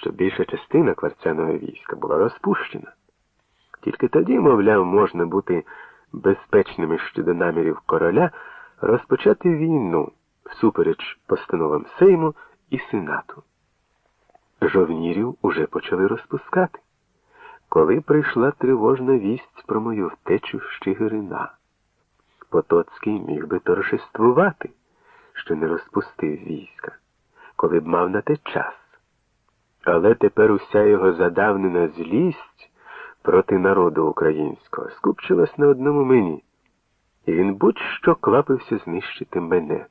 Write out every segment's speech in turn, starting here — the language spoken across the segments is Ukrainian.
що більша частина кварцяного війська була розпущена. Тільки тоді, мовляв, можна бути безпечними щодо намірів короля розпочати війну всупереч постановам Сейму і Сенату. Жовнірів уже почали розпускати, коли прийшла тривожна вість про мою втечу з Чигирина. Потоцький міг би торжествувати, що не розпустив війська, коли б мав на те час. Але тепер уся його задавнена злість проти народу українського скупчилась на одному мені, і він будь-що квапився знищити мене,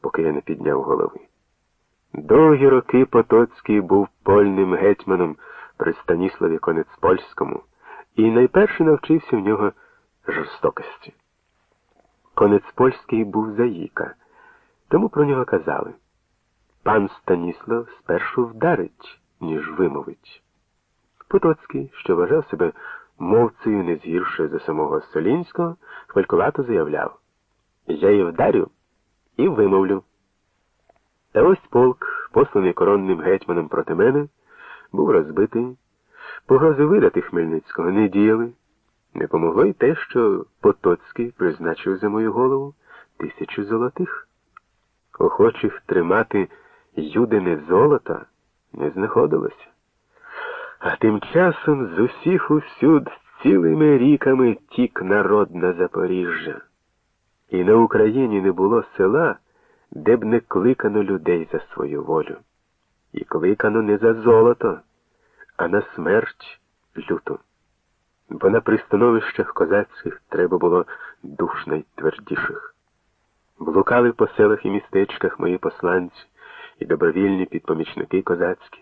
поки я не підняв голови. Довгі роки Потоцький був польним гетьманом при Станіславі Конецпольському і найперше навчився в нього жорстокості. Конецпольський був заїка, тому про нього казали пан Станіслав спершу вдарить, ніж вимовить. Потоцький, що вважав себе мовцею не згірше за самого Солінського, хвалькувато заявляв Я і вдарю, і вимовлю. Та ось полк, посланий коронним гетьманом проти мене, був розбитий. Погрози видати Хмельницького не діяли. Не помогло й те, що Потоцький призначив за мою голову тисячу золотих. Охочих тримати юдине золота не знаходилося. А тим часом з усіх усюд цілими ріками тік народ на Запоріжжя. І на Україні не було села, де б не кликано людей за свою волю. І кликано не за золото, а на смерть люту. Бо на пристановищах козацьких треба було душ найтвердіших. Блукали по селах і містечках мої посланці і добровільні підпомічники козацькі,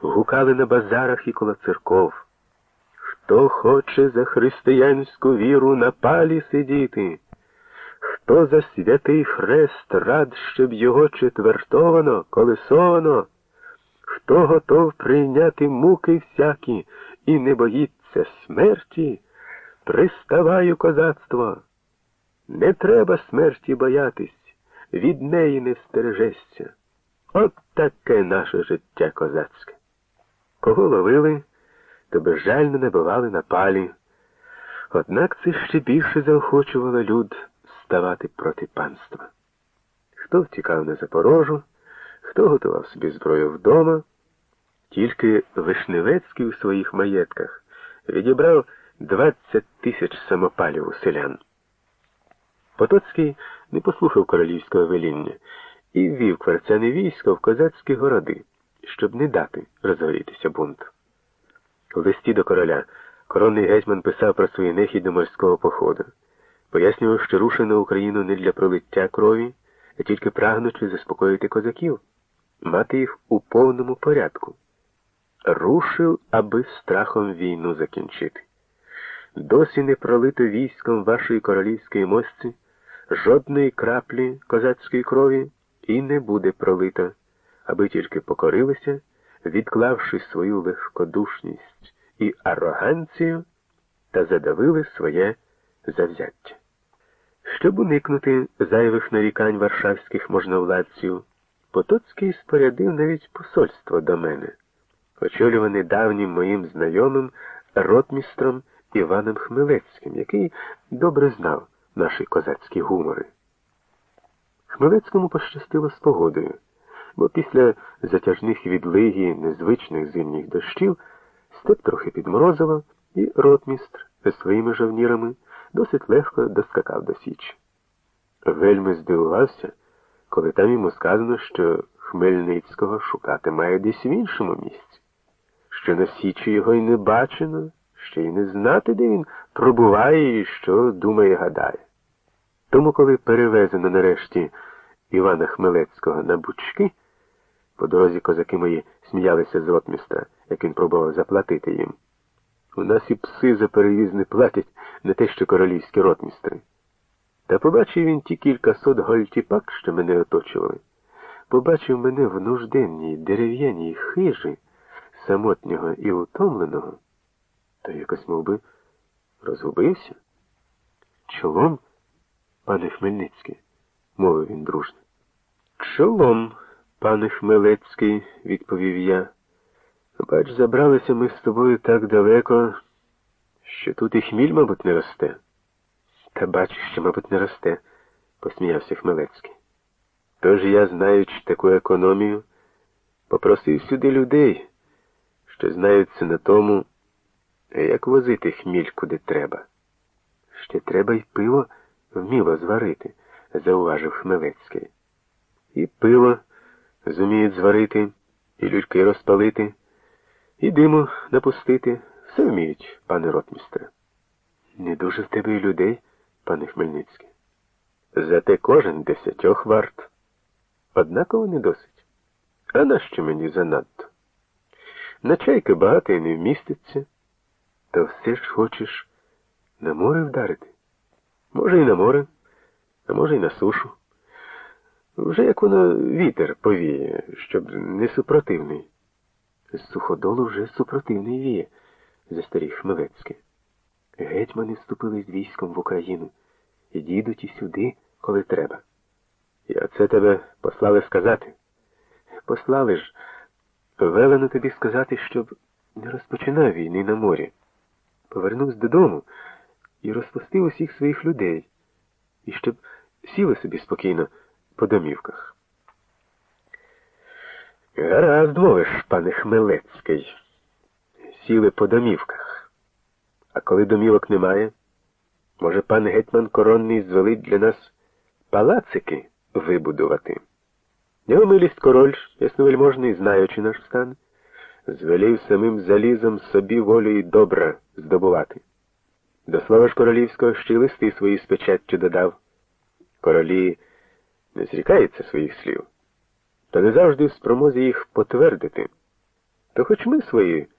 гукали на базарах і коло церков. Хто хоче за християнську віру на палі сидіти? Хто за святий хрест рад, щоб його четвертовано, колесовано? Хто готов прийняти муки всякі і не боїться смерті? Приставаю козацтво. Не треба смерті боятись, від неї не стережешся. От таке наше життя козацьке. Кого ловили, то безжально набивали на палі. Однак це ще більше заохочувало люд ставати проти панства. Хто втікав на Запорожу, хто готував собі зброю вдома, тільки Вишневецький у своїх маєтках відібрав 20 тисяч самопалів у селян. Потоцький не послухав королівського веління і ввів кварцяне військо в козацькі городи, щоб не дати розгорітися бунт. У листі до короля коронний гетьман писав про свої нехі до морського походу, пояснював, що рушив на Україну не для пролиття крові, а тільки прагнучи заспокоїти козаків, мати їх у повному порядку. Рушив, аби страхом війну закінчити. Досі не пролито військом вашої королівської мості жодної краплі козацької крові і не буде пролито, аби тільки покорилися, відклавши свою легкодушність і ароганцію та задавили своє завзяття. Щоб уникнути зайвих нарікань варшавських можновладців, Потоцький спорядив навіть посольство до мене, очолюване давнім моїм знайомим ротмістром Іваном Хмелецьким, який добре знав наші козацькі гумори. Хмелецькому пощастило з погодою, бо після затяжних відлиги незвичних зимніх дощів степ трохи підморозило, і ротмістр зі своїми жовнірами досить легко доскакав до Січі. Вельми здивувався, коли там йому сказано, що Хмельницького шукати має десь в іншому місці, що на Січі його й не бачено, ще й не знати, де він пробуває і що думає, гадає. Тому, коли перевезено нарешті Івана Хмелецького на бучки, по дорозі козаки мої сміялися з ротмістра, як він пробував заплатити їм. У нас і пси за перевіз не платять не те, що королівські ротмістри. Та побачив він ті кількасот гольтіпак, що мене оточували. Побачив мене в нужденній, дерев'яній хижі, самотнього і утомленого, то якось мов би, розгубився. Чолом, пане Хмельницький, мовив він дружно. Чолом, пане Хмелецький, відповів я. Бач, забралися ми з тобою так далеко, що тут і хміль, мабуть, не росте. Та бачиш, що, мабуть, не росте, посміявся Хмелецький. Тож я, знаючи таку економію, попросив сюди людей, що знаються на тому, як возити хміль куди треба. Ще треба й пиво вміло зварити, зауважив Хмелецький. І пиво зуміють зварити, і люльки розпалити, і диму напустити. Все вміють, пане ротмістре. Не дуже в тебе і людей, пане Хмельницький. Зате кожен десятьох варт. Однаково не досить. А нащо мені занадто? На чайки багато і не вміститься, та все ж хочеш на море вдарити. Може, і на море, а може, і на сушу. Вже як воно вітер повіє, щоб не супротивний. З суходолу вже супротивний віє, застеріг Хмелецький. Гетьмани вступили з військом в Україну і і сюди, коли треба. І оце тебе послали сказати. Послали ж, велено тобі сказати, щоб не розпочинав війни на морі. Повернувся додому і розпустив усіх своїх людей, і щоб сіли собі спокійно по домівках. Гаразд мовиш, пане Хмелецький. Сіли по домівках. А коли домівок немає, може пан гетьман коронний звелить для нас палацики вибудувати. Його милість король, ясновельможний, знаючи наш стан, звелів самим залізом собі волю і добра здобувати. До слова ж королівського ще листи свої з печаттю додав. Королі не зрікаються своїх слів, та не завжди в спромозі їх потвердити. То хоч ми свої